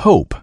pope.